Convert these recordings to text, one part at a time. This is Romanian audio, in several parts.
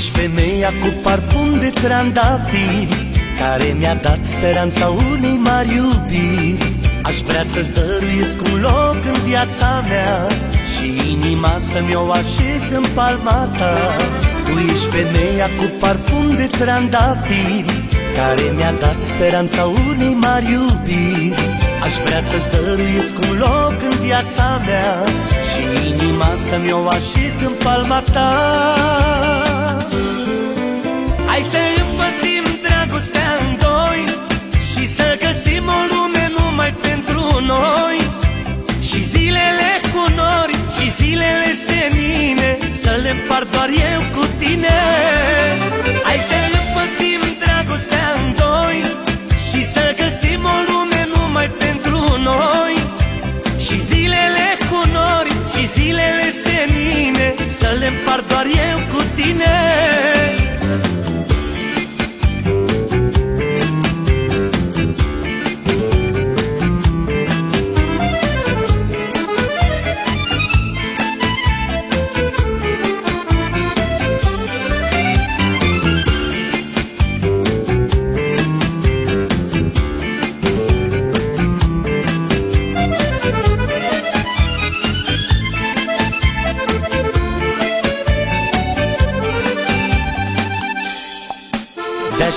ești femeia cu parfum de trandafiri Care mi-a dat speranța unei mari iubiri. Aș vrea să-ți dăruiesc un loc în viața mea Și inima să-mi o așez în palma ta. Tu ești femeia cu parfum de trandafiri Care mi-a dat speranța unei mari iubiri. Aș vrea să-ți dăruiesc un loc în viața mea Și inima să-mi o așez în palma ta Hai să împățim dragostea în doi Și să găsim o lume numai pentru noi. Și zilele cu nori și zilele senine Să le împart doar eu cu tine. Hai să împățim dragostea în doi Și să găsim o lume numai pentru noi. Și zilele cu nori și zilele senine Să le împart doar eu cu tine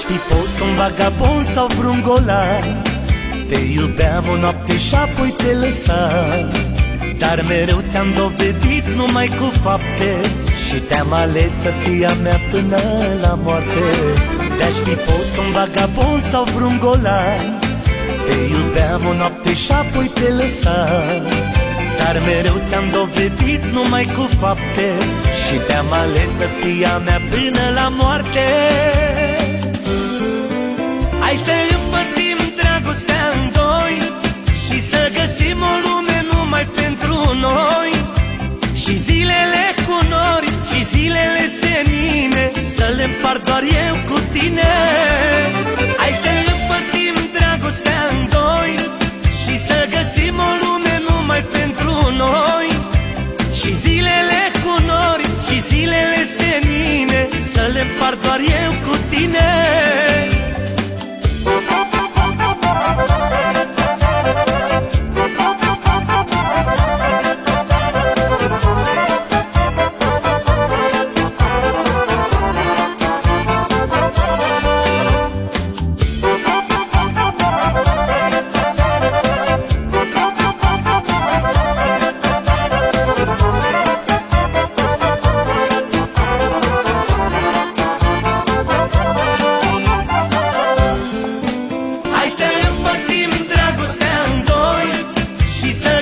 fi fost un vagabond sau vreun golan. Te iubeam o noapte și apoi te lăsam. Dar mereu ți-am dovedit numai cu fapte Și te-am ales să fii a mea până la moarte. Te-aș fi fost un vagabond sau vreun golan. Te iubeam o noapte și apoi te lăsam. Dar mereu ți-am dovedit numai cu fapte Și te-am ales să fii a mea până la moarte Hai să împărțim dragostea în doi Și să găsim o lume numai pentru noi. Și zilele cu nori și zilele senine Să le împart doar eu cu tine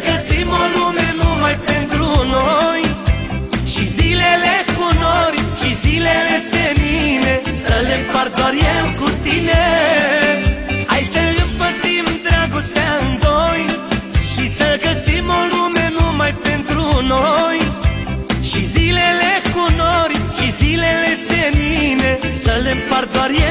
găsim o lume numai pentru noi. Și zilele cu nori și zilele senine Să le împart doar eu cu tine. Hai să împărțim dragostea în doi Și să găsim o lume numai pentru noi. Și zilele cu nori și zilele senine Să le împart doar eu cu tine